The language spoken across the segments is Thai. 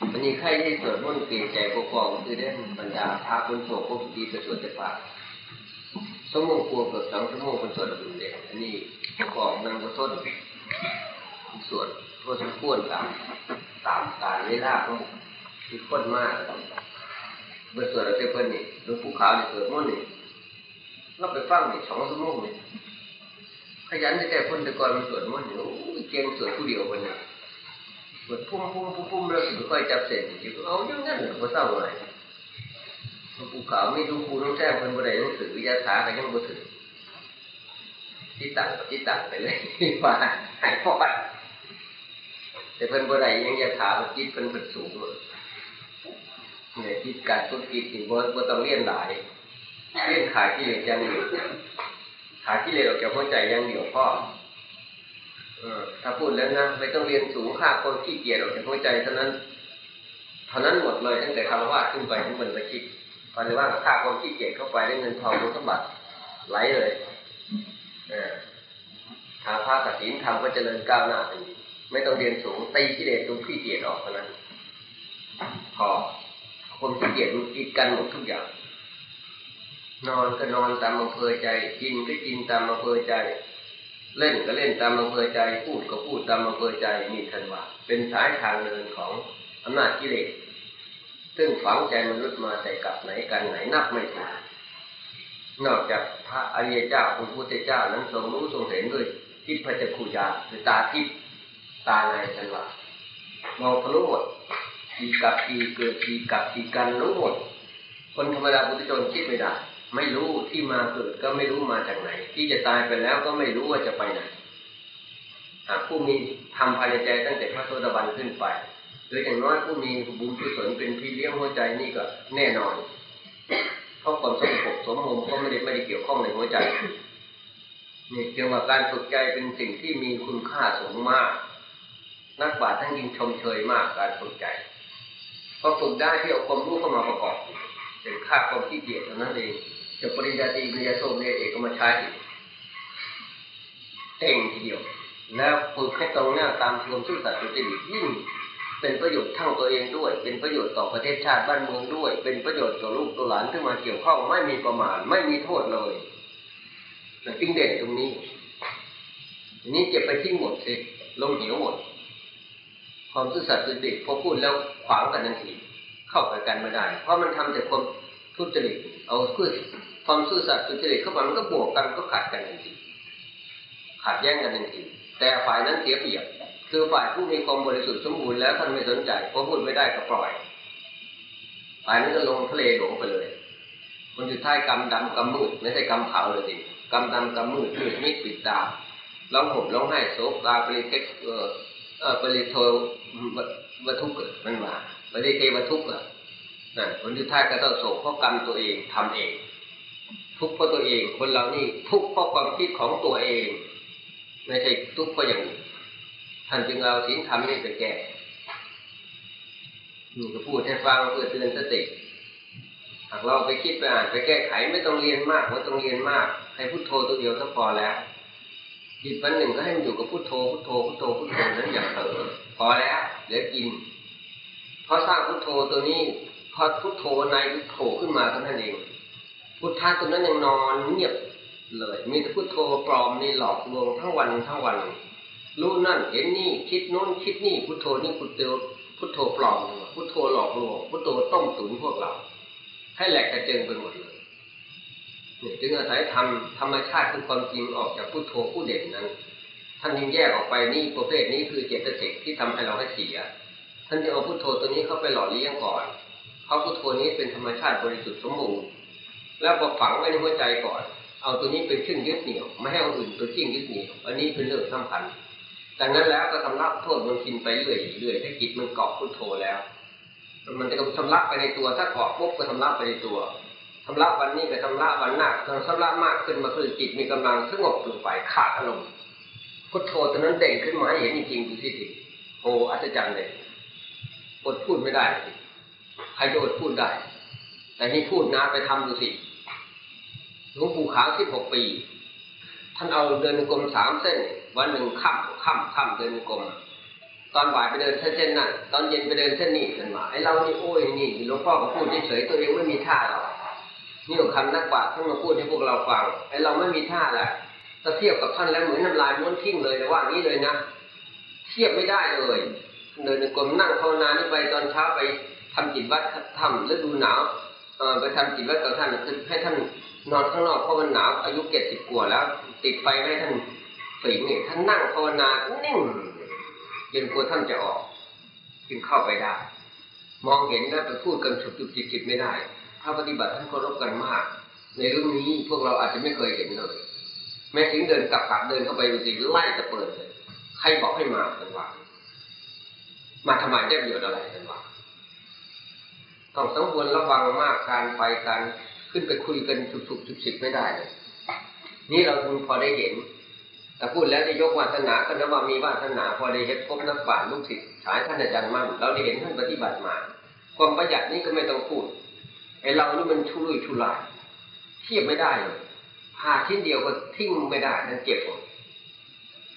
อันนี้ใครที่สวดมนต์เกรงใจปกครองคือได้บรรดาพระคนโศกพวกดีไปสวดจะฝากสมงครัวเกือบสองชั่วโมงคนสวดอุ่นเด็กอันนี้ปกครองนั่งก็ต้นสวดพอสมควรตามตามการเวลาของคือคนมากเมื่อสวดเราเจ้าเพิ่นนี่หลวงปู่ขาวนี่สวดมนต์นี่เราไปฟังนี่สองชั่วโมงนี่ขยันแต่คนแต่ก่อนมันสวดมนต์อยู่เก่งสวดผู้เดียวคนเนี้ สวดพุ่มพุ่มพุ่มพุ่มแล้วถึงค่อยจับเสร็จจริงเอาอย่างนั้นพอเศร้าเลยหลวงปู่ขาวไม่ดูครูต้องแท้คนบ่ได้รู้สึกวิทยาศาสตร์ก็ยังบ่ถึงที่ต่างกับที่ต่างไปเลยว่าหายพอดแต่เพิ่นบ่ได้ยังยาถามจิตเพิ่นเพิ่นสูงเนี่ยจิตการฝึกจิตนี่บ่บ่ต้องเรียนหลายเรียนขายที่เหลืออย่างเดียวขาที่เหลือเราแก่หัวใจอย่างเดียวพ่อ ถ้าพูดแล้วนะไม่ต้องเรียนสูงค่าคนขี้เกียจออกจากหัวใจเท่านั้น เท่านั้นหมดเลยตั้งแต่คำว่าขึ้นไปถึงบนไปคิดตอนนี้ว่าค่าคนขี้เกียจเข้าไปได้เงินทองสมบัติไหลเลยทางภาคศีลธรรมก็เจริญก้าวหน้าทันทีไม่ต้องเรียนสูงตีกิเลสตรงขี้เกียจออกเท่านั้นพอคนขี้เกียจมันกิดกันหมดทุกอย่าง นอนก็นอนตามอำเภอใจ กินก็กินตามอำเภอใจ เล่นก็เล่นตามอำเภอใจ พูดก็พูดตามอำเภอใจมีทันว่าเป็นสายทางเดินของอำนาจกิเลสซึ่งฝังใจมนุษย์มาใส่กับไหนกันไหนนับไม่ถูกนอกจากพระอริยเจ้าพระพุทธเจ้านั้นทรงรู้ทรงเห็นด้วยทิพจักขุญาคือตาทิพตาในทันว่ามองทะลุหมดทีกับทีเกิดทีกับทีกันรู้หมดคนธรรมดาบุตรชนคิดไม่ได้ ไม่รู้ที่มาเกิดก็ไม่รู้มาจากไหน ที่จะตายไปแล้วก็ไม่รู้ว่าจะไปไหน หากผู้มีทำภายในใจตั้งแต่พระโสดาบันขึ้นไปโดยอย่างน้อยผู้มีบุญกุศลเป็นพี่เลี้ยงหัวใจนี่ก็แน่นอนเพราะความสงบสมมุมก็ไม่ได้ไม่ได้เกี่ยวข้องในหัวใจนี่เกี่ยวกับการฝึกใจเป็นสิ่งที่มีคุณค่าสูงมาก นักบาตทั้งยิ่งชมเชยมากการฝึกใจพอฝึกได้ที่เอาความรู้เข้ามาประกอบเป็นค่าความขี้เกียจเท่านั้นเอง จะปริญญาตรีปริญญาโทเรียนเอกก็มาใช้เก่งทีเดียว แล้วฝึกให้ตรงหน้าตามความซื่อสัตย์สุจริตยิ่งเป็นประโยชน์ทั้งตัวเองด้วย เป็นประโยชน์ต่อประเทศชาติบ้านเมืองด้วย เป็นประโยชน์ต่อลูกต่อหลานที่มาเกี่ยวข้องไม่มีประมาณไม่มีโทษเลยแต่จริงเด่นตรงนี้นี้เก็บไปทิ้งหมดสิลงเหวหมด ความซื่อสัตย์สุจริตพอพูดแล้วขวางกันทันทีเข้าไปกันไม่ได้ เพราะมันทำแต่ความทุจริต เอาคือความซื่อสัตย์สุจริตเข้ามามันก็บวกกันก็ขัดกันทันทีขัดแย้งกันทันทีแต่ฝ่ายนั้นเสียเปรียบ คือฝ่ายผู้มีความบริสุทธิ์สมบูรณ์แล้วท่านไม่สนใจเพราะพูดไม่ได้ก็ปล่อยฝ่ายนั้นก็ลงทะเลหลงไปเลยคนสุดท้ายกำดำกำมืดไม่ใช่กำขาวเลยสิกำดำกำมืดมืดมิดปิดตาร้องห่มร้องไห้โศกตาปริเทคเออปริโทวัตถุเกิดมันมาปริเทวัตถุเกิด นั่นผลสุดท้ายก็ต้องโศกเพราะกรรมตัวเองทำเอง ทุกข์เพราะตัวเองคนเรานี่ทุกข์เพราะความคิดของตัวเอง ไม่ใช่ทุกข์เพราะอย่างอื่นท่านจึงเอาศีลธรรมนี่ไปแก้นี่ก็พูดให้ฟังเพื่อเตือนสติหากเราไปคิดไปอ่านไปแก้ไขไม่ต้องเรียนมากไม่ต้องเรียนมากให้พุทโธตัวเดียวก็พอแล้วจิตวันหนึ่งก็ให้มันอยู่กับพุทโธพุทโธพุทโธพุทโธนั้นอย่าเผลอพอแล้วเดี๋ยวกินเพราะสร้างพุทโธตัวนี้ พอพุทโธในพุทโธขึ้นมาเท่านั้นเอง พุทธะตัวนั้นยังนอนเงียบเลย มีแต่พุทโธปลอมนี่หลอกลวงทั้งวันทั้งวัน รู้นั่นเห็นนี่คิดโน้นคิดนี่พุทโธนี่พุทโธพุทโธปลอมพุทโธหลอกลวงพุทโธต้มตุ๋นพวกเรา ให้แหลกกระเจิงไปหมดเลยจึงอาศัยทำธรรมชาติคือความจริงออกจากพุทโธผู้เด่นนั้น ท่านยิงแยกออกไปนี่ประเภทนี้คือเจตสิกที่ทำให้เราให้เสีย ท่านจะเอาพุทโธตัวนี้เข้าไปหล่อเลี้ยงก่อน เขาพุทโธนี้เป็นธรรมชาติบริสุทธิ์สมบูรณ์แล้วพอฝังไว้ในหัวใจก่อน เอาตัวนี้เป็นเครื่องยึดเหนี่ยวไม่ให้เอาอื่นตัวจริงยึดเหนี่ยวอันนี้เป็นเรื่องสำคัญดังนั้นแล้วก็ทำรับโทษมันกินไปเรื่อยเรื่อยถ้าจิตมันเกาะพุทโธแล้ว มันจะทำรับไปในตัวถ้าเกาะปุ๊บก็ทำรับไปในตัวทำรับวันนี้ก็ทำรับวันหน้าทำทำรับมากขึ้นมาคือจิตมีกำลังสงบลงไปขาดอารมณ์พุทโธตอนนั้นเด่งขึ้นมาให้เห็นจริงๆดูสิทีโอ้อัศจรรย์เลยอดพูดไม่ได้ ใครจะอดพูดได้ แต่นี่พูดนะไปทำดูสิหลวงปู่ขาวสิบหกปี ท่านเอาเดินกลมสามเส้น วันหนึ่งค่ำค่ำค่ำเดินกลมตอนบ่ายไปเดินเส้นนั่นตอนเย็นไปเดินเส้นนี้กันว่าไอ้เรานี่โอ้ยนี่หลวงพ่อก็พูดเฉยๆตัวเองไม่มีท่าหรอกนี่ของคำนักปราชญ์ท่านมาพูดให้พวกเราฟังไอ้เราไม่มีท่าแหละถ้าเทียบกับท่านแล้วเหมือนน้ำลายม้วนทิ้งเลยแต่ว่านี้เลยนะเทียบไม่ได้เลย เดินกลมนั่งภาวนานี่ไปตอนเช้าไป ทำจิตวัดทำฤดูหนาวไปทำจิตวัดกับท่านคือให้ท่านนอนข้างนอกเพราะมันหนาวอายุเจ็ดสิบกว่าแล้ว ติดไฟให้ท่านฝีนี่ท่านนั่งภาวนานิ่งจนกลัวท่านจะออก จึงเข้าไปได้ มองเห็นแล้วแต่พูดกันฉุกจุกจิตจิตไม่ได้ ถ้าปฏิบัติท่านเคารพกันมาก ในเรื่องนี้พวกเราอาจจะไม่เคยเห็นเลย แม้ถึงเดินกลับกลับเดินเข้าไปดูสิไล่จะเปิดเลยใครบอกให้มากันว่ามาทำไมได้ประโยชน์อะไรกันว่า ต้องสังวรระวังมากการไปการขึ้นไปคุยกันสุกสุกจุกจิตไม่ได้เลยนี่เราคงพอได้เห็น แต่พูดแล้วจะยกวาสนาก็นับว่ามีวาสนา พอได้เห็นพบนักบาลูกศิษย์สายท่านอาจารย์มั่นเราได้เห็นท่านปฏิบัติมา ความประหยัดนี่ก็ไม่ต้องพูดไอเรานี่มันชุรุ่ยชุลายเทียบไม่ได้เลยผ่าชิ้นเดียวก็ทิ้งไม่ได้นั่นเก็บหมด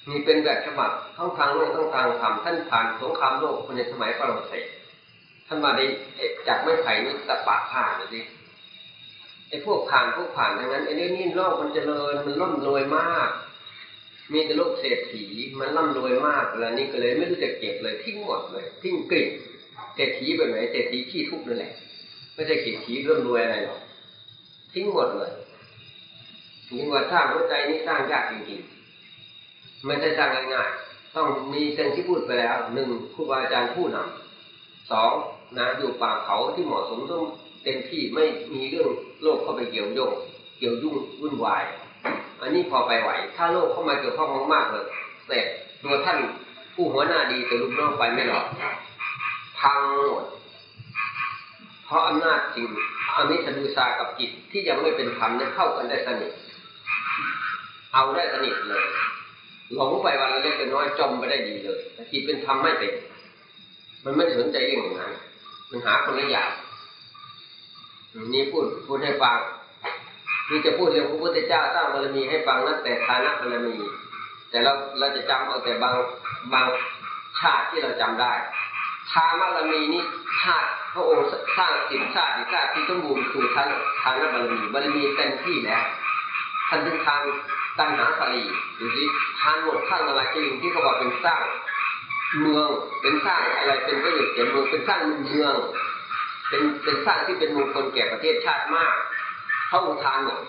มีเป็นแบบฉบับทั้งทางโลกทั้งทางธรรมท่านผ่านสงครามโลกในสมัยฝรั่งเศส ท่านมาได้จากไม้ไผ่นี่ตะปะผ่านเลยดิไอ้พวกผ่านพวกผ่านทั้งนั้นไอ้เรื่องนี้โลกมันเจริญมันร่ำรวยมาก มีแต่โลกเศรษฐีมันร่ำรวยมากแล้วนี่ก็เลยไม่รู้จะเก็บเลยทิ้งหมดเลยทิ้งกลิ่นเศรษฐีแบบไหนเศรษฐีขี้ทุกข์นั่นแหละไม่ใช่เศรษฐีร่ำรวยอะไรหรอกทิ้งหมดเลยนี่ว่าสร้างหัวใจนี่สร้างยากจริงๆไม่ใช่สร้างง่ายๆต้องมีเส้นที่พูดไปแล้วหนึ่งครูบาอาจารย์ผู้นำสอง นะอยู่ป่าเขาที่เหมาะสมต้องเต็มที่ไม่มีเรื่องโลกเข้าไปเกี่ยวโยงเกี่ยวยุ่งวุ่นวาย อันนี้พอไปไหว ถ้าโลกเข้ามาเกี่ยวข้องมากๆเลยเสร็จตัวท่านผู้หัวหน้าดีแต่ลูกน้องไปไม่หรอกพังหมดเพราะอำนาจจริงอามิสดูซากับจิตที่ยังไม่เป็นธรรมเนี่ยเข้ากันได้สนิทเอาได้สนิทเลยหลงไปวันละเล็กน้อยจมไปได้ดีเลยแต่จิตเป็นธรรมไม่เป็นมันไม่สนใจเรื่องอย่างนั้น มันหาคนละอย่างนี่พูดพูดให้ฟังนี่จะพูดเรื่องพระพุทธเจ้าสร้างบารมีให้ฟังนั่นแต่ฐานะบารมี แต่เราเราจะจำเอาแต่บางบางชาติที่เราจำได้ทานบารมีนี่ชาติพระองค์สร้างสิบชาติชาติที่สมบูรณ์คือทานทานบารมีบารมีเต็มที่แล้วท่านถึงทางตัณหาสลีดูสิทานหมดข้างอะไรจริงที่เขาบอกเป็นสร้าง เมืองเป็นสร้างอะไรเป็นประโยชน์แก่เมืองเป็นสร้างเมือง เป็นเป็นสร้างที่เป็นมงคลแก่ประเทศชาติมาก พระองค์ทานหมด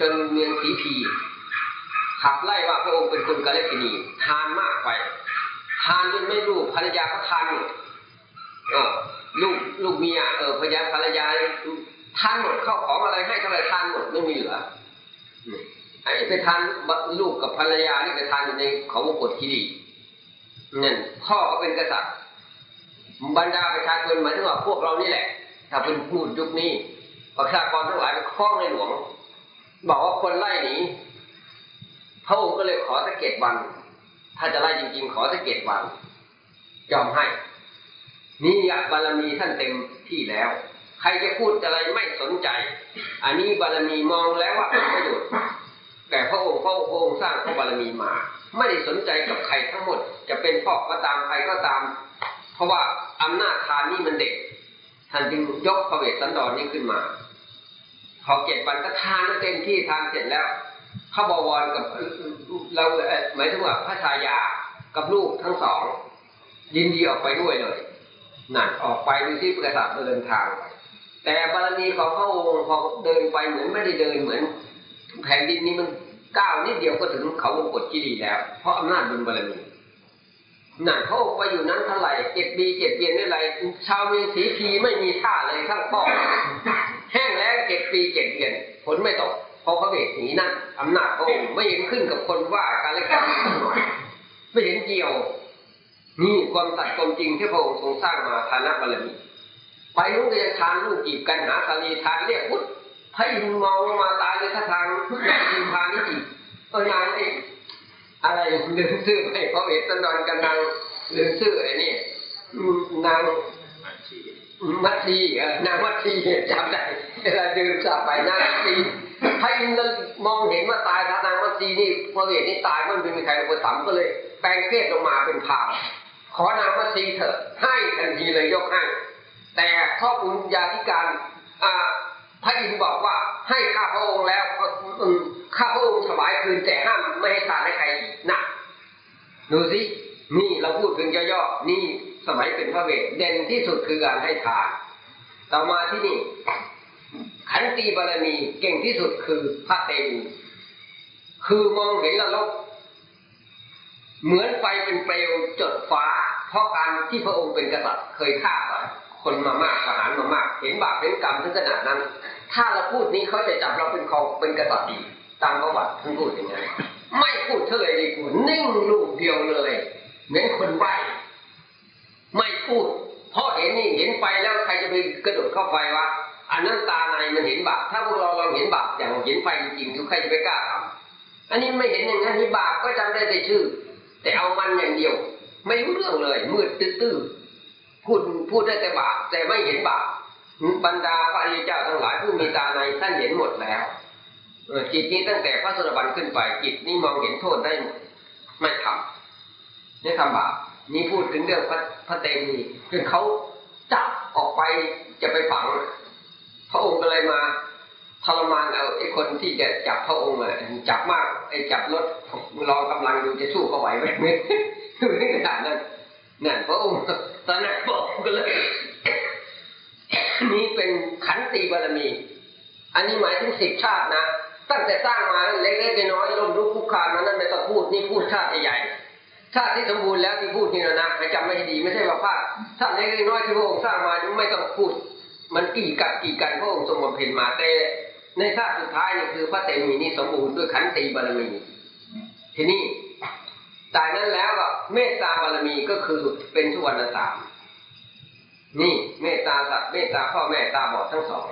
จนเมืองสีพีขับไล่ว่าพระองค์เป็นคนกาเลกินีทานมากไป ทานจนไม่รู้ภรรยาก็ทานหมดเออลูกลูกเมียเออภรรยาภรรยาทานหมดเข้าของอะไรให้เท่าไรทานหมดไม่มีเหลือไอ้ไปทานลูกกับภรรยานี่ไปทานอยู่ในขาวงกฏคีรี นั่นพ่อก็เป็นกษัตริย์บรรดาประชาชนหมายถึงว่าพวกเรานี่แหละ ถ้าเป็นพูดยุคนี้ประชากรทั้งหลายไปคล้องในหลวง บอกว่าคนไล่หนีพระองค์ก็เลยขอสักเกตวัน ถ้าจะไล่จริง ๆ ขอสักเกตวันยอมให้นี่ยบารมีท่านเต็มที่แล้ว ใครจะพูดอะไรไม่สนใจ อันนี้บารมีมองแล้วว่าเป็นประโยชน์แต่พระองค์พระองค์สร้างพระบารมีมา ไม่ได้สนใจกับใคร เป็นพ่อก็ตามใครก็ตาม เพราะว่าอำนาจทานนี่มันเด็กท่านจึงยกพระเวสสันดรนี้ขึ้นมาพอเจ็ดวันก็ทานเต็มที่ทานเสร็จแล้วพระบวรกับเราหมายถึงว่าพระชายากับลูกทั้งสอง ยินดีออกไปด้วยเลยนั่นออกไปดูที่ประสาทเดินทางไปแต่บารมีของพระองค์พอเดินไปเหมือนไม่ได้เดินเหมือนแผ่นดินนี้มันก้าวนิดเดียวก็ถึงเขาวงกฏจีรีแล้ว เพราะอำนาจบุญบารมี นั่นเขาไปอยู่นั้นเท่าไหร่เจ็ดปีเจ็ดเดือนนี่ไรชาวเมืองสีพีไม่มีท่าเลยทั้งป้อแห้งแล้งเจ็ดปีเจ็ดเดือนผลไม่ตกเพราะพระเวทหนีนั่นอำนาจพระองค์ไม่เห็นขึ้นกับคนว่าการเล่นการไม่เห็นเกี่ยว นี่ความตัดความจริงที่พระองค์ทรงสร้างมาฐานะบารมีไปนู้นก็ยังทานลูกจีบกันหาสาลีทานเรียกพุทธพระอินมองมาตายเลยถ้าทางอินทานนี่จีตัวนางไอ้ อะไรลืมชื่อไอ้พระเวทสันดรกันนางลืมชื่อไอ้นี่นางมัตทีนางมัตทีจำได้เวลาดื่มสับไปนางมัตทีพระอินทร์มองเห็นว่าตายถ้านางมัตทีนี่พระเวทนี่ตายมันไม่มีใครอุปถัมภ์ก็เลย แปลงเพศลงมาเป็นพามขอนางมัสีเถอะให้ทันทีเลยยกให้แต่ข้อบุญญาธิการอ่า พระอินทร์บอกว่าให้ข้าพระองค์แล้วข้าพระองค์ถวายคืนแต่ห้ามไม่ให้ทานให้ใครอีกนะดูสินี่เราพูดถึงย่อๆนี่สมัยเป็นพระเวทเด่นที่สุดคือการให้ทานต่อมาที่นี่ ขันตีบารมีเก่งที่สุดคือพระเตมีคือมองเห็นละลกเหมือนไฟเป็นเปลวจดฟ้า เพราะการที่พระองค์เป็นกษัตริย์เคยฆ่าคนมามากทหารมามาก เห็นบาปเป็นกรรมถึงขนาดนั้น ถ้าเราพูดนี้เขาจะจับเราเป็นของเป็นกษัตริย์ดี ตามประวัติท่านพูดอย่างนั้นไม่พูดเท่าไหร่ดีกว่านิ่งลูกเดียวเลยเหมือนคนใบไม่พูดเพราะเห็นนี่เห็นไฟแล้วใครจะไปกระโดดเข้าไฟวะอันนั้นตาในมันเห็นบาปถ้าพวกเราเราเห็นบาปอย่างเห็นไฟจริงๆทุกใครจะไปกล้าทำอันนี้ไม่เห็นอย่างนั้นนี่บาปก็จำได้แต่ชื่อ แต่เอามันอย่างเดียว ไม่รู้เรื่องเลยมืดตื้อๆพูดพูดได้แต่บาปแต่ไม่เห็นบาป บรรดาพระอริยเจ้าทั้งหลายผู้มีตาในท่านเห็นหมดแล้วเอจิตนี้ตั้งแต่พระสุรบันขึ้นไปจิตนี้มองเห็นโทษได้หมดไม่ทำไม่ทำบาปนี่พูดถึงเรื่องพระพระเตมีคือเขาจับออกไปจะไปฝัง พระองค์ก็เลยมาทรมานเอาไอ้คนที่จะจับพระองค์อะจับมากไอ้จับรถลองกำลังดูจะสู้เขาไหวไหมไม่ขนาดนั้นนั่นพระองค์ตอนนั้นบอกก็เลย นี่เป็นขันติบารมี อันนี้หมายถึงสิบชาตินะ ตั้งแต่สร้างมาเล็กๆน้อยๆล้มลุกคุกคานมานั้นไม่ต้องพูดนี่พูดชาติใหญ่ชาติที่สมบูรณ์แล้วที่พูดนี่นะนะให้จำไม่ดีไม่ใช่ว่าพลาดชาติเล็กๆน้อยที่พระองค์สร้างมาไม่ต้องพูด มันกี่กับกี่กันพระองค์ทรงบำเพ็ญมาแต่ในชาติสุดท้ายนี่คือพระเตมีนี่สมบูรณ์ด้วยขันติบารมีทีนี้จากนั้นแล้วก็เมตตาบารมีก็คือเป็นสุวรรณสาม นี่เมตตาสัตว์เมตตาพ่อแม่ตาบอดทั้งสอง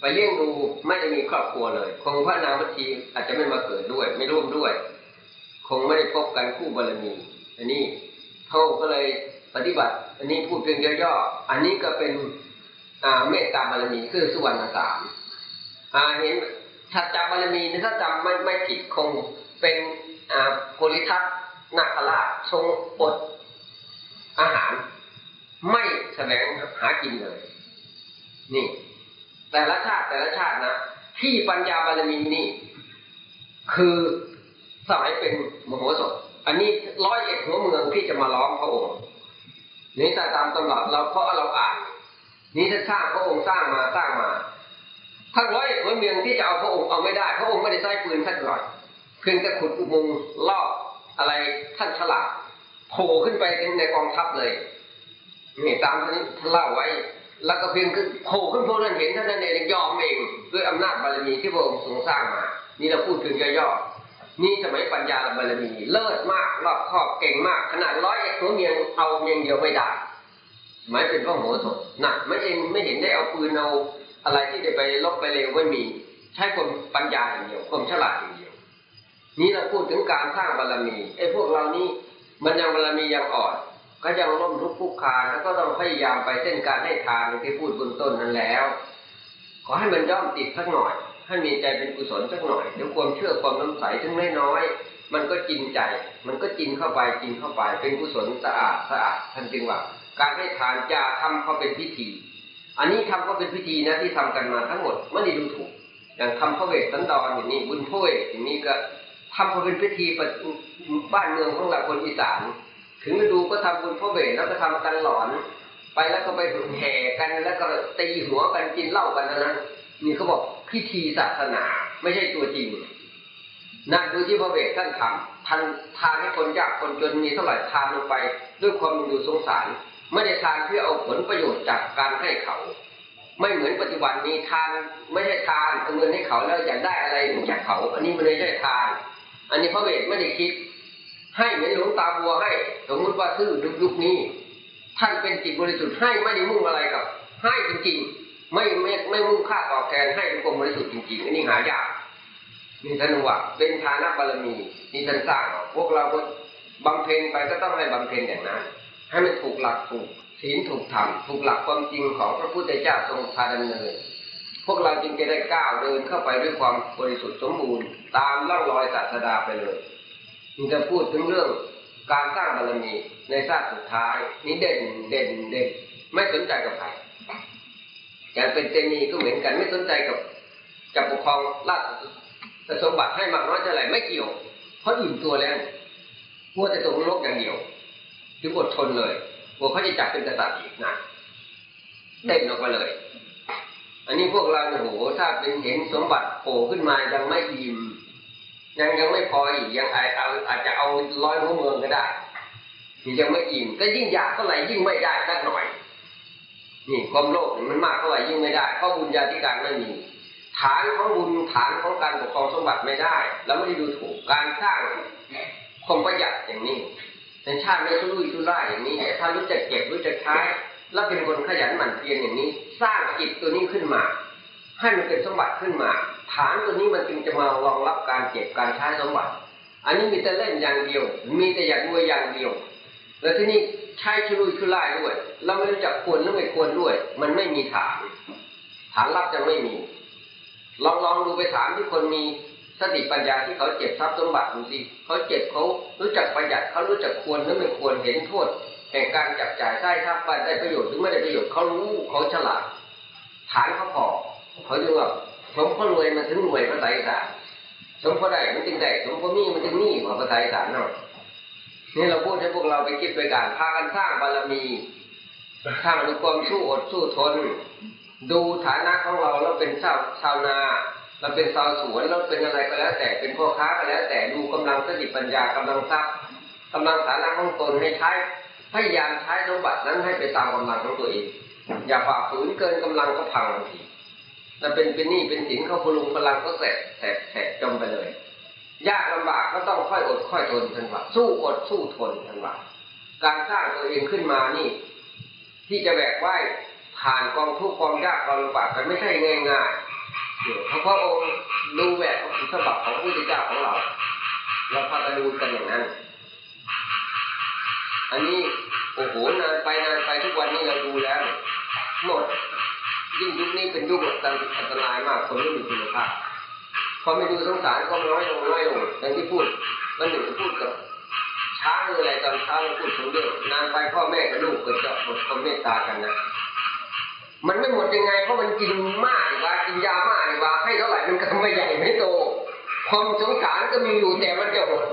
ไปเลี้ยงดูไม่ได้มีครอบครัวเลย คงพระนางมัทีอาจจะไม่มาเกิดด้วย ไม่ร่วมด้วย คงไม่ได้พบกันคู่บารมีอันนี้เขาก็เลยปฏิบัติ อันนี้พูดเพียงย่อๆอันนี้ก็เป็นเมตตาบารมีคือสุวรรณสามอาเห็นถ้าจำบารมีถ้าจำไม่ไม่ผิดคงเป็นอ่าโพลิทัศนาคราชทรงอดอาหาร ไม่แสวงหากินเลย นี่ แต่ละชาติแต่ละชาตินะที่ปัญญาบารมีนี่ คือสมัยเป็นมโหสถ อันนี้ร้อยเอ็ดหัวเมืองที่จะมาล้อมพระองค์นี่ถ้าตามตำรับเราเพราะเราอ่าน นี่ถ้าสร้างพระองค์สร้างมาสร้างมาทั้งร้อยเอ็ดหัวเมืองที่จะเอาพระองค์เอาไม่ได้ พระองค์ไม่ได้ใช้ปืนสักหน่อยเพียงแต่ขุดอุโมงค์ลอบอะไรท่านฉลาดโผล่ขึ้นไปในกองทัพเลย นี่ตามที่ท่านเล่าไว้ แล้วก็เพียงคือโผล่ขึ้นพวกนั้นเห็นท่านนั้นเองยอมเอง ด้วยอำนาจบารมีที่พระองค์ทรงสร้างมา นี่เราพูดถึงย่อๆนี่สมัยปัญญาบารมีเลิศมากรอบครอบเก่งมาก ขนาดร้อยเอ็ดหัวเมียงเอาเมียงเดียวไม่ได้หมายเป็นพระโหสถหนักไม่เองไม่เห็นได้เอาปืนเอาอะไรที่จะไปลบไปเร็วไม่มี ใช้ความปัญญาอย่างเดียวความฉลาดอย่างเดียว นี่เราพูดถึงการสร้างบารมีไอ้พวกเรานี่มันยังบารมียังอ่อน ก็ยังล้มลุกคลุกคลานแล้วก็ต้องพยายามไปเส้นการให้ทานที่พูดบนต้นนั้นแล้ว ขอให้มันย่อมติดสักหน่อย ให้มีใจเป็นกุศลสักหน่อยเดี๋ยวความเชื่อความน้ำใสถึงไม่น้อย มันก็กินใจ มันก็กินเข้าไปกินเข้าไป เป็นกุศลสะอาดสะอาดท่านจึงว่า การให้ทานจะทำเขาเป็นพิธี อันนี้ทำเขาเป็นพิธีนะที่ทำกันมาทั้งหมดไม่ได้ดูถูกอย่างทำพระเวทสันดรอย่างนี้บุญพระเวทอย่างนี้ก็ทำเขาเป็นพิธีบ้านเมืองของเราคนอีสาน ถึงฤดูก็ทำบุญพระเวทแล้วก็ทำกันหลอน ไปแล้วก็ไปแห่กันแล้วก็ตีหัวกันกินเหล้ากันนะนั้นนี่เขาบอกพิธีศาสนาไม่ใช่ตัวจริงนั่นดูที่พระเวทท่านทำท่านทานให้คนยากคนจนมีเท่าไหร่ทานลงไป ด้วยความดูสงสาร ไม่ได้ทานเพื่อเอาผลประโยชน์จากการให้เขา ไม่เหมือนปัจจุบันนี้ทานไม่ใช่ทานเอาเงินให้เขาแล้วอยากได้อะไรจากเขา อันนี้มันไม่ใช่ทาน อันนี้พระเวทไม่ได้คิด ให้เหมือนหลวงตาบัวให้ สมมติว่าซื่อยุคนี้ ท่านเป็นจิตบริสุทธิ์ให้ไม่ได้มุ่งอะไรกับ ให้จริงๆ ไม่ไม่ไม่มุ่งค่าตอบแทนให้ด้วยความบริสุทธิ์จริงๆอันนี้หายากนี่ท่านว่าเป็นฐานะบารมีนี่ท่านสร้างพวกเราก็บำเพ็ญไปก็ต้องให้บำเพ็ญอย่างนั้น ให้มันถูกหลักถูกศีลถูกธรรมถูกหลักความจริงของพระพุทธเจ้าทรงพาดำเนิน พวกเราจึงจะได้ก้าวเดินเข้าไปด้วยความบริสุทธิ์สมบูรณ์ ตามร่องรอยศาสดาไปเลย นี่จะพูดถึงเรื่องการสร้างบารมีในชาติสุดท้าย นี้เด่นเด่นเด่นไม่สนใจกับใครอย่างเป็นเตมีก็เหมือนกันไม่สนใจกับกับปกครองราชสมบัติให้มากน้อยเท่าไหร่ไม่เกี่ยว เพราะอิ่มตัวแล้วมัวแต่ตกนรกอย่างเดียวถึงอดทนเลยกลัวเขาจะจับเป็นกษัตริย์อีกนะเด่นออกมาเลย อันนี้พวกเราเนี่ยโหถ้าเป็นเห็นสมบัติโผล่ขึ้นมายังไม่อิ่ม ยังยังไม่พออีกยังอาจเอาอาจจะเอาร้อยหัวเมืองก็ได้ยังไม่อิ่มก็ยิ่งอยากเท่าไหร่ยิ่งไม่ได้สักหน่อย นี่ความโลภมันมากเท่าไหร่ยิ่งไม่ได้เพราะบุญญาธิการไม่มีฐานของบุญฐานของการปกครองสมบัติไม่ได้ แล้วไม่ได้ดูถูกการสร้างความประหยัดอย่างนี้ในชาติไม่ชุรุ่ยชุร่ายอย่างนี้ถ้ารู้จักเก็บรู้จักใช้แล้วเป็นคนขยันหมั่นเพียรอย่างนี้ สร้างจิตตัวนี้ขึ้นมา ให้มันเป็นสมบัติขึ้นมา ฐานตัวนี้มันจึงจะมารองรับการเก็บการใช้สมบัติ อันนี้มีแต่เล่นอย่างเดียว มีแต่อยากรวยอย่างเดียว แล้วที่นี่ใช้ชุรุ่ยชุร่ายด้วย เราไม่รู้จักควรหรือไม่ควรด้วย มันไม่มีฐาน ฐานรับจะไม่มี ลองลองดูไปถามที่คนมีสติปัญญาที่เขาเจ็บทรัพย์สมบัติดูสิเขาเจ็บเขารู้จักประหยัดเขารู้จักควรหรือไม่ควรเห็นโทษแห่งการจับจ่ายได้ทรัพย์ไปได้ประโยชน์หรือไม่ได้ประโยชน์เขารู้เขาฉลาด ฐานเขาพอเขาจึงว่า สมพอรวยมันถึงรวยภาษาอีสานสมพอได้มันจึงได้สมพอมีมันจึงมีกว่าภาษาอีสานเนาะนี่เราพูดให้พวกเราไปคิดไปการพากันสร้างบารมีสร้างด้วยความสู้อดสู้ทน ดูฐานะของเราเราเป็นชาวชาวนาเราเป็นชาวสวนเราเป็นอะไรก็แล้ว แต่เป็นพ่อค้าก็แล้ว แต่ดูกำลังสติปัญญากำลังทรัพย์กำลังฐานะของตนให้ใช้พยายามใช้สมบัตินั้นให้ไปตามกำลังของตัวเองอย่าฝ่าฝืนเกินกำลังก็พังที ถ้าเป็นเป็นหนี้เป็นสินเขาพลุงพลังก็แสบแสบแสบจมไปเลย ยากลำบากก็ต้องค่อยอดค่อยทนทันว่าสู้อดสู้ทนทันว่าการสร้างตัวเองขึ้นมานี่ ที่จะแบกไหวผ่านกองทุกข์ความยากความลำบากกันไม่ใช่ง่ายๆเพราะพระองค์ดูแบบฉบับของพระพุทธเจ้าของเรา เราพากันดูกันอย่างนั้น อันนี้โอ้โหนานไปนานไปทุกวันนี้เราดูแล้วหมด ยิ่งยุคนี้เป็นยุคอันตรายมาก คนไม่มีคุณภาพพอไม่ดูสงสารก็น้อยลงน้อยลงอย่างที่พูดมันหนึ่งพูดกับช้างอะไรตอนเช้าเราพูดถึงเรื่องนานไปพ่อแม่กับลูกก็จะหมดความเมตตากันนะมันไม่หมดยังไงเพราะมันกินมากว่ากินยามากว่าให้เท่าไหร่มันก็ไม่ใหญ่ไม่โตความสงสารก็มีอยู่แต่มันจะหด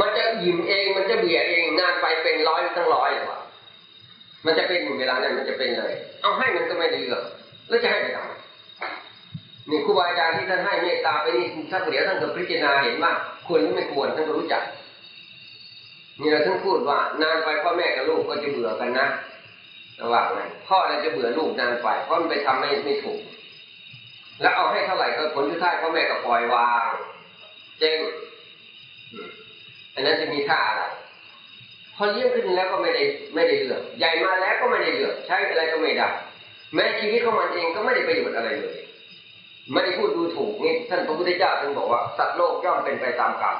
มันจะยิ้มเองมันจะเบียดเองนานไปเป็นร้อยทั้งร้อยเลยว่ะมันจะเป็นเวลานั้นมันจะเป็นเลย เอาให้มันก็ไม่ด้เลือก แล้วจะให้ไปทำนี่ครูบาอาจารย์ที่ท่านให้เมตตาไปนี่ท่านเดี๋ยวท่านก็พิจารณาเห็นว่าควรหรือไม่ควรท่านก็รู้จักนี่เราท่านพูดว่านานไปพ่อแม่กับลูกก็จะเบื่อกันนะระหว่างนั้นพ่อเราจะเบื่อลูกนานไปเพราะมันไปทำไม่ไม่ถูก แล้วเอาให้เท่าไหร่ก็ผลที่ท้ายพ่อแม่ก็ปล่อยวางเจ๊งอันนั้นจะมีท่าอะไรพอเลี้ยงขึ้นแล้วก็ไม่ได้ไม่ได้เลือกใหญ่มาแล้วก็ไม่ได้เลือกใช้อะไรก็ไม่ได้ แม้ชีวิตของมันเองก็ไม่ได้ประโยชน์อะไรเลยไม่ได้พูดดูถูกนี่ท่านพระพุทธเจ้าท่านบอกว่าสัตว์โลกย่อมเป็นไปตามกรรม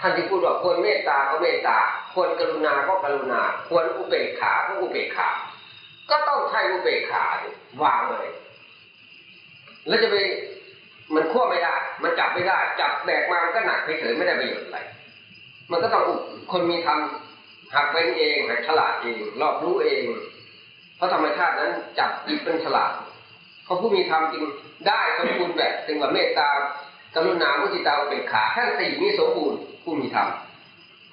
ท่านที่พูดว่าควรเมตตาก็เมตตาควรกรุณาก็กรุณาควรอุเบกขาก็อุเบกขา ก็ต้องใช้อุเบกขาวางเลย แล้วจะไปมันขั้วไม่ได้ มันจับไม่ได้ จับแบกมามันก็หนักเฉยไม่ได้ประโยชน์อะไร มันก็ต้องคนมีทำหักเป็นเองหักฉลาดเองรอบรู้เอง พราะธรรมชาตินั้นจับจิตเป็นฉลาดเขาผู้มีธรรมจริงได้สมบูรณ์แบบถึงว่าเมตตากรุณามุติตาอุเบกขาทั้งสี่นี้สมบูรณ์ผู้มีธรรม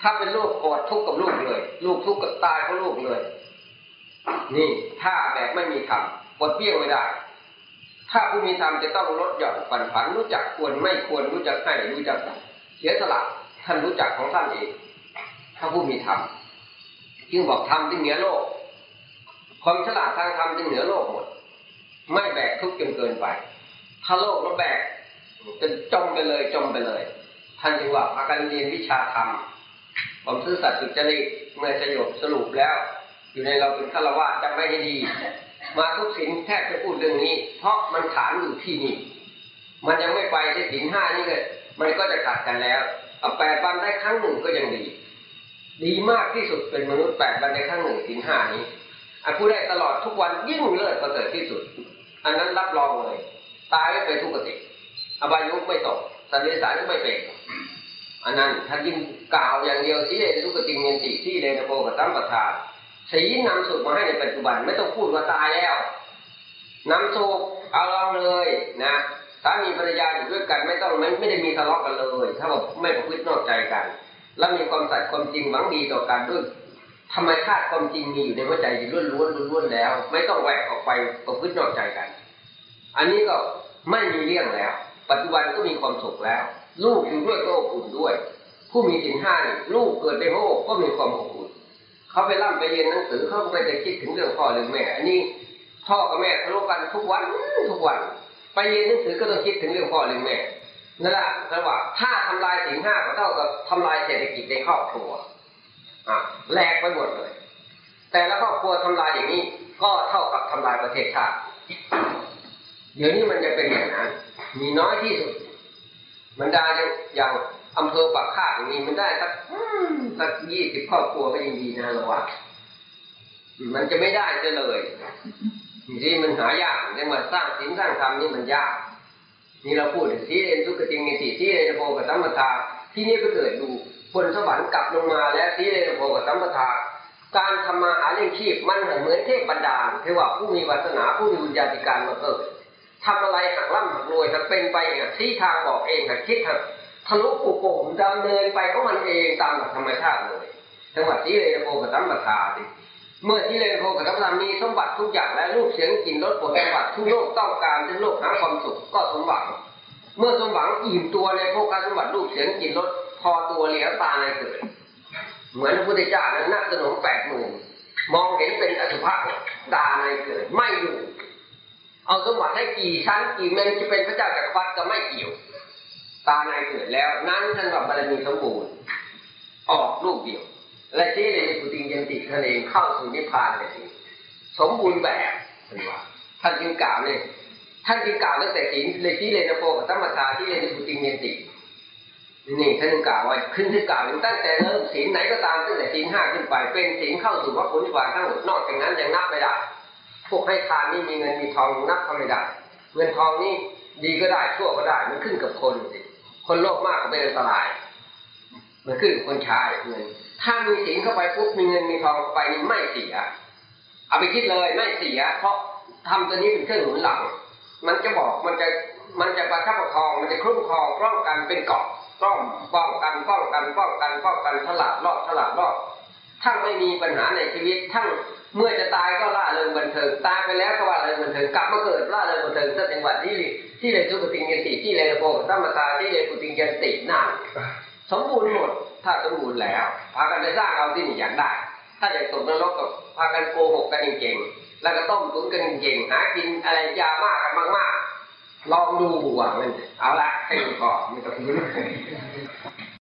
ถ้าเป็นลูกกรธทุกข์กับลูกเลยลูกทุกข์กับตายเพราลูกเลย นี่ถ้าแบบไม่มีธรรมกดเบี้ยวไม่ได้ ถ้าผู้มีธรรมจะต้องลดหย่อนฝันผันรู้จักควรไม่ควรรู้จักให้รู้จักเสียสละท่านรู้จักของท่านเองถ้าผู้มีธรรมจึงบอกธรรมจึงเหนือโลก ความฉลาดทางธรรมจึงเหนือโลกหมด ไม่แบกทุกข์จนเกินไป ถ้าโลกแล้วแบกจะจมไปเลยจมไปเลย ท่านจึงว่าพากันเรียนวิชาธรรมผมซื่อสัตย์สุจริตเมื่อสยบสรุปแล้ว อยู่ในเราเป็นฆราวาสจำไม่ให้ดี มาทุกสินแทบจะพูดเรื่องนี้ เพราะมันฐานอยู่ที่นี่ มันยังไม่ไปที่สินห้านี่เลยมันก็จะขัดกันแล้วเอาแปดวันได้ครั้งหนึ่งก็ยังดี ดีมากที่สุดเป็นมนุษย์แปดวันได้ครั้งหนึ่งสินห้านี้ อันผู้ได้ตลอดทุกวันยิ่งเลิศประเสริฐที่สุด อันนั้นรับรองเลย ตายไม่ไปทุกขติอบายุกไม่ตกสันนิษฐานไม่เป็นอันนั้นท่านยิ่งกล่าวอย่างเดียวสีเลนทุกติเงินติที่เลนโพกับตั้มปทาสีนำสุขมาให้ในปัจจุบันไม่ต้องพูดว่าตายแล้วนำสุขเอาลองเลยนะสามีภรรยาอยู่ด้วยกันไม่ต้องไม่ไม่ได้มีทะเลาะกันเลย ถ้าบอกไม่ประพฤตินอกใจกัน แล้วมีความสัตย์ความจริงหวังดีต่อกันด้วย ธรรมชาติความจริงมีอยู่ในหัวใจอยู่ล้วนๆล้วนๆแล้ว ไม่ต้องแหวกออกไปประพฤตินอกใจกัน อันนี้ก็ไม่มีเรื่องแล้ว ปัจจุบันก็มีความสุขแล้ว ลูกอยู่ด้วยก็อบอุ่นด้วย ผู้มีสินห้านี่ลูกเกิดในโลกก็มีความอบอุ่นเขาไปร่ำไปเรียนหนังสือเขาก็ไม่ได้คิดถึงเรื่องพ่อหรือแม่ อันนี้พ่อกับแม่ทะเลาะกันทุกวันทุกวัน ไปเรียนหนังสือก็ต้องคิดถึงเรื่องพ่อหรือแม่นั่นแหละระหว่างถ้าทำลายสินห้าก็เท่ากับทำลายเศรษฐกิจในครอบครัว แหลกไปหมดเลย แต่ละครอบครัวทำลายอย่างนี้ ก็เท่ากับทำลายประเทศชาติเดี๋ยวนี้มันจะเป็นอย่างนั้นมีน้อยที่สุด มันได้อย่างอย่างอำเภอปากคาดอย่างนี้มันได้สักสักยี่สิบครอบครัวก็ยังดีนะเราว่ามันจะไม่ได้จะเลยที่มันหายากจังหวัดสร้างศีลสร้างธรรมนี่มันยาก นี่เราพูดถึงสีเรนทุกขติงในสีสีเรนโพกับสัมปทาที่นี่ไปเกิดดู บนสวรรค์กลับลงมาแล้วสีเรโพกับสัมปทาการทำมาหาเลี้ยงชีพมันเหมือนเทพบรรดาลคือว่าผู้มีวาสนาผู้มีวิญญาธิการมาเกิดทำอะไรหักล่ำหักรวยถ้าเป็นไปอย่างที่ทางบอกเองถ้าคิดทางทะลุปุโป่งดำเนินไปของมันเองตามหลักธรรมชาติเลยจังหวัดสีเรโพกับสัมปทาสิเมื่อที่เรนโพกับสัมปทามีสมบัติทุกอย่างและรูปเสียงกลิ่นรสผลสมบัติทุกโลกต้องการทุกโลกหาความสุขก็สมหวัง เมื่อสมหวังอิ่มตัวในพวกการสมบัติรูปเสียงกลิ่นรส อตัวเหลียวตาในเกิด เหมือนพระพุทธเจ้านั้นนักสนมแปดหมื่นมองเห็นเป็นอสุภะตาในเกิด ไม่อยู่ เอาสมบัติให้กี่ชั้นกี่เมนจะเป็นพระเจ้าจักรพรรดิก็ไม่เกี่ยว ตาในเกิดแล้ว นั้นท่านว่าบารมีสมบูรณ์ออกลูกเดียว และที่เลยปุติงยันติทะเลเข้าสู่นิพพานเลยทีสมบูรณ์แบบท่านว่าท่านจึงกล่าวเนี่ยท่านจึงกล่าวตั้งแต่ศีลเลยที่เลยนโพกับธรรมทาที่เลยปุติงยันติ นี่ท่านกล่าวไว้ขึ้นที่กล่าวตั้งแต่เริ่มศีลไหนก็ตามตั้งแต่ศีลห้าขึ้นไป เป็นศีลเข้าสู่วัฏผลนิพพานทั้งหมดนอกจากนั้นยังนับไม่ได้พวกให้ทานนี่มีเงินมีทองนับก็ไม่ได้เงินทองนี่ดีก็ได้ชั่วก็ได้มันขึ้นกับคนสิคนโลภมากก็เป็นอันตราย มันขึ้นกับคนใช้เงินถ้ามีศีลเข้าไปปุ๊บมีเงินมีทองเข้าไปนี่ไม่เสียเอาไปคิดเลยไม่เสีย เพราะทำตัวนี้เป็นเครื่องหนุนหลัง มันจะบอกมันจะมันจะประคับประคองมันจะคลุ้มครองป้องกันเป็นเกาะ ป้องป้องกันป้องกันป้องกันป้องกันฉลาดรอดฉลาดรอดทั้งไม่มีปัญหาในชีวิต ทั้งเมื่อจะตายก็ล่าเริงบันเทิงตายไปแล้วก็ว่าเริงบันเทิงกลับมาเกิดล่าเริงบันเทิงถ้าจังหวัดที่ที่เลยทุกติงยันติที่เลยโพธรรมตาที่เลยปุติงยันตินั่นสมบูรณ์หมดถ้าสมบูรณ์แล้วพากันไปสร้างเอาที่นี่อยากได้ ถ้าอยากตกนรกก็พากันโกหกกันเก่งๆแล้วก็ต้มตุ๋นกันเก่งๆหากินอะไรยามากกันมากๆ ลองดูว่ามันเอาละให้ก่อนไม่ต้องพูด